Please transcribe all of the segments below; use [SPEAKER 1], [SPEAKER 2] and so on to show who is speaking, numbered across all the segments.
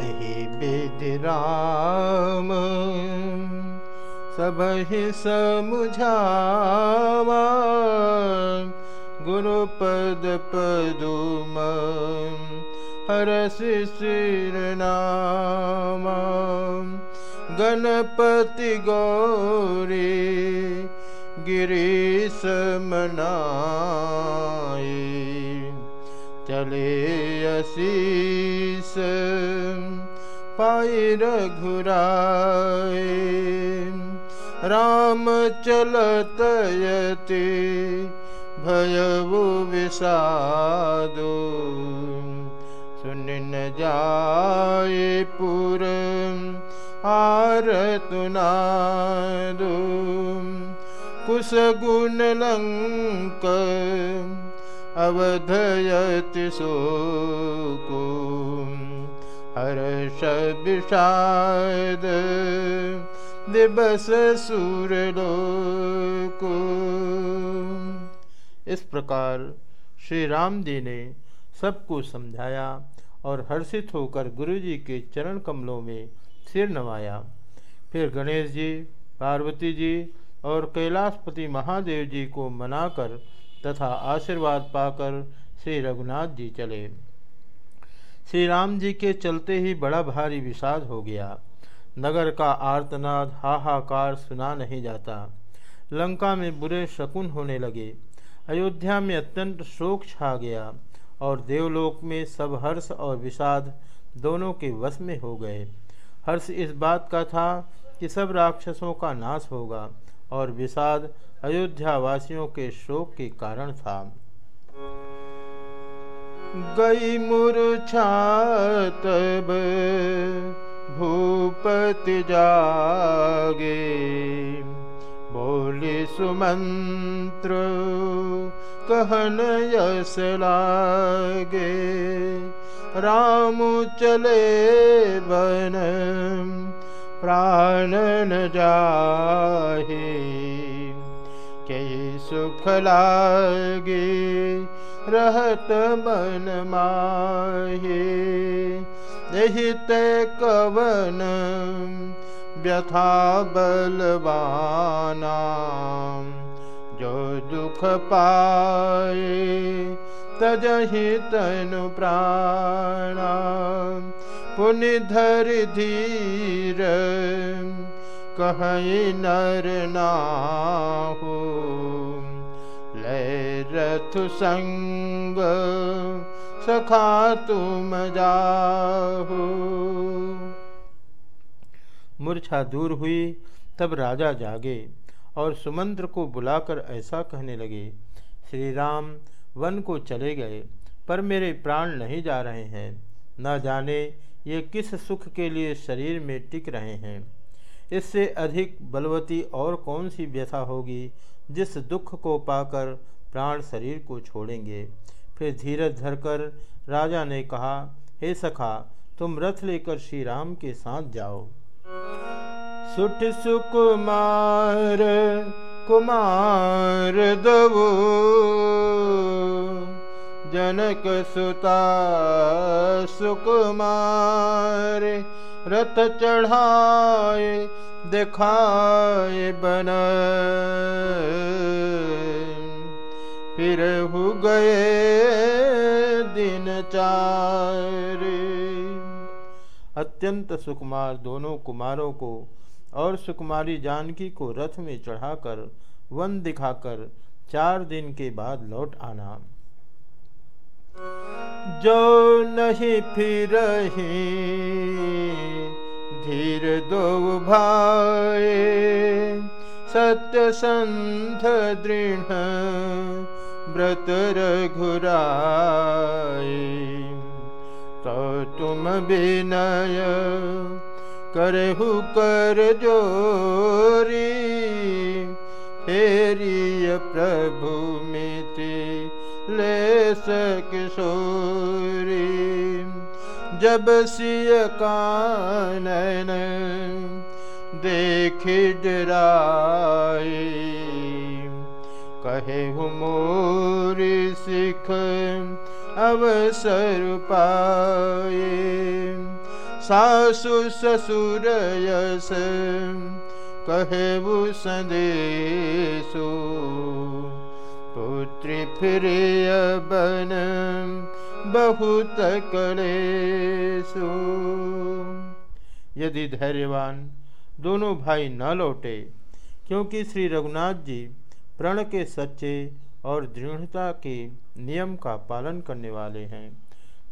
[SPEAKER 1] एहि विधि राम। सब ही समुझावा। गुरुपद पदुम। हरस सिरनामा गणपति गौरी गिरीश मनाए। चले अशीष पाई रघुराए राम चलत यति भयवु विषादो। सुन जाए पुर आरतुनादो कुश गुण लंक अवधयति शोको हर्ष विषाद दिवस सूरलोको।
[SPEAKER 2] इस प्रकार श्री राम जी ने सबको समझाया और हर्षित होकर गुरु जी के चरण कमलों में सिर नवाया। फिर गणेश जी, पार्वती जी और कैलाशपति महादेव जी को मनाकर तथा आशीर्वाद पाकर श्री रघुनाथ जी चले। श्री राम जी के चलते ही बड़ा भारी विषाद हो गया। नगर का आर्तनाद हाहाकार सुना नहीं जाता। लंका में बुरे शकुन होने लगे। अयोध्या में अत्यंत शोक छा गया और देवलोक में सब हर्ष और विषाद दोनों के वश में हो गए। हर्ष इस बात का था कि सब राक्षसों का नाश होगा और विषाद अयोध्या वासियों के शोक के कारण था।
[SPEAKER 1] गई मूर्छा तब भूपति जागे। बोले, सुमंत्र, कहन यस लागे। राम चले बन, प्राण न जाहे। के सुख लागे रहत मन माहे। यही कवन व्यथा बलवाना। जो दुख पाए तजहि तनु प्राणा। पुनि धर धीर कहीं नर नाहु। ले रथ संग, सखा तुम जाहो।
[SPEAKER 2] मूर्छा दूर हुई, तब राजा जागे और सुमंत्र को बुलाकर ऐसा कहने लगे, श्री राम, वन को चले गए, पर मेरे प्राण नहीं जा रहे हैं। न जाने ये किस सुख के लिए शरीर में टिक रहे हैं। इससे अधिक बलवती और कौन सी व्यथा होगी, जिस दुख को पाकर प्राण शरीर को छोड़ेंगे। फिर धीरज धरकर राजा ने कहा, हे सखा, तुम रथ लेकर श्री राम के साथ जाओ।
[SPEAKER 1] सुठ सुकुमार कुमार दवो। जनक सुता सुकुमार रथ चढ़ाए, दिखाए बन फिर हो गए दिन चार।
[SPEAKER 2] अत्यंत सुकुमार दोनों कुमारों को और सुकुमारी जानकी को रथ में चढ़ाकर वन दिखाकर चार दिन के बाद लौट आना।
[SPEAKER 1] जो नहीं फिर धीर दो भाई सत्य संध दृढ़ व्रत रघुराए तो तुम विनय करहु कर जोरी। फेरिय प्रभु मिति ले किशोरी जब सिय कानन देख डराए सिख अवसर पाए। सासु ससुर यस कहेबु संदेशो। पुत्री फिर बन बहुत कलेसो
[SPEAKER 2] यदि धैर्यवान दोनों भाई न लौटे, क्योंकि श्री रघुनाथ जी प्रण के सच्चे और दृढ़ता के नियम का पालन करने वाले हैं।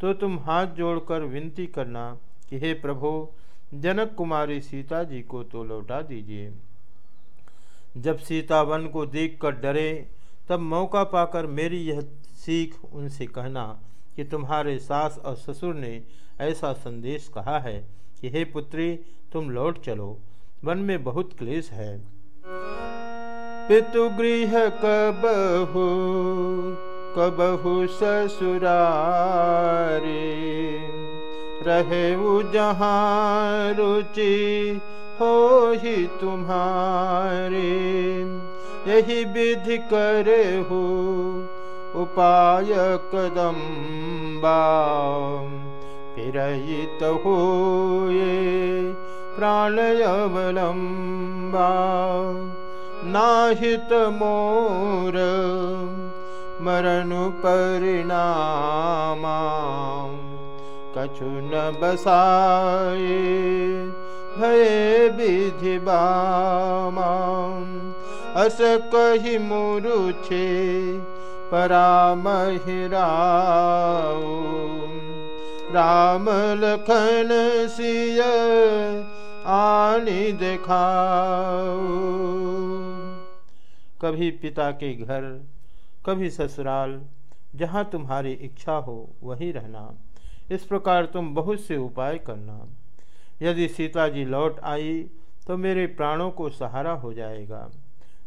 [SPEAKER 2] तो तुम हाथ जोड़कर विनती करना कि हे प्रभो, जनक कुमारी सीता जी को तो लौटा दीजिए। जब सीता वन को देखकर डरे, तब मौका पाकर मेरी यह सीख उनसे कहना कि तुम्हारे सास और ससुर ने ऐसा संदेश कहा है कि हे पुत्री, तुम लौट चलो, वन में बहुत क्लेश है।
[SPEAKER 1] पितुगृह कबहु कबहु ससुरारे। रहे जहाँ रुचि हो ही तुम्हारे यही विधि करे हो उपाय कदम फिर तो ये प्राणयवलम्बा नाहित मोर मरनु परिणामा कछु न बसाए भये विधि अस कही मुरुछे परामहिरा राम लखन सिय आनी दिखाओ
[SPEAKER 2] कभी पिता के घर, कभी ससुराल, जहाँ तुम्हारी इच्छा हो वहीं रहना। इस प्रकार तुम बहुत से उपाय करना। यदि सीता जी लौट आई तो मेरे प्राणों को सहारा हो जाएगा।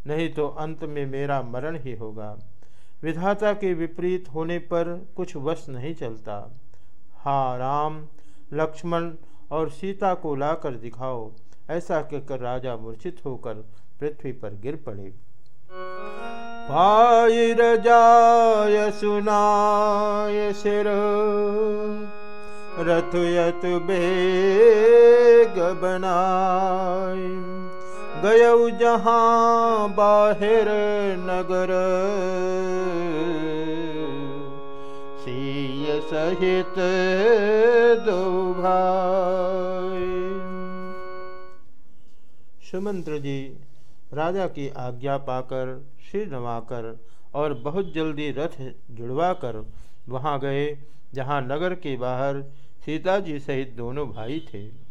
[SPEAKER 2] नहीं तो अंत में मेरा मरण ही होगा। विधाता के विपरीत होने पर कुछ वश नहीं चलता। हाँ राम, लक्ष्मण और सीता को लाकर दिखाओ। ऐसा कहकर राजा मूर्छित होकर पृथ्वी पर गिर पड़े।
[SPEAKER 1] पायर जाय सुनाय सिर। रथ यत बेग बनाय गय जहाँ बाहिर नगर। सीय सहित दो भाई।
[SPEAKER 2] सुमंत्र जी राजा की आज्ञा पाकर, सिर नवाकर और बहुत जल्दी रथ जुड़वाकर वहाँ गए, जहाँ नगर के बाहर सीता जी सहित दोनों भाई थे।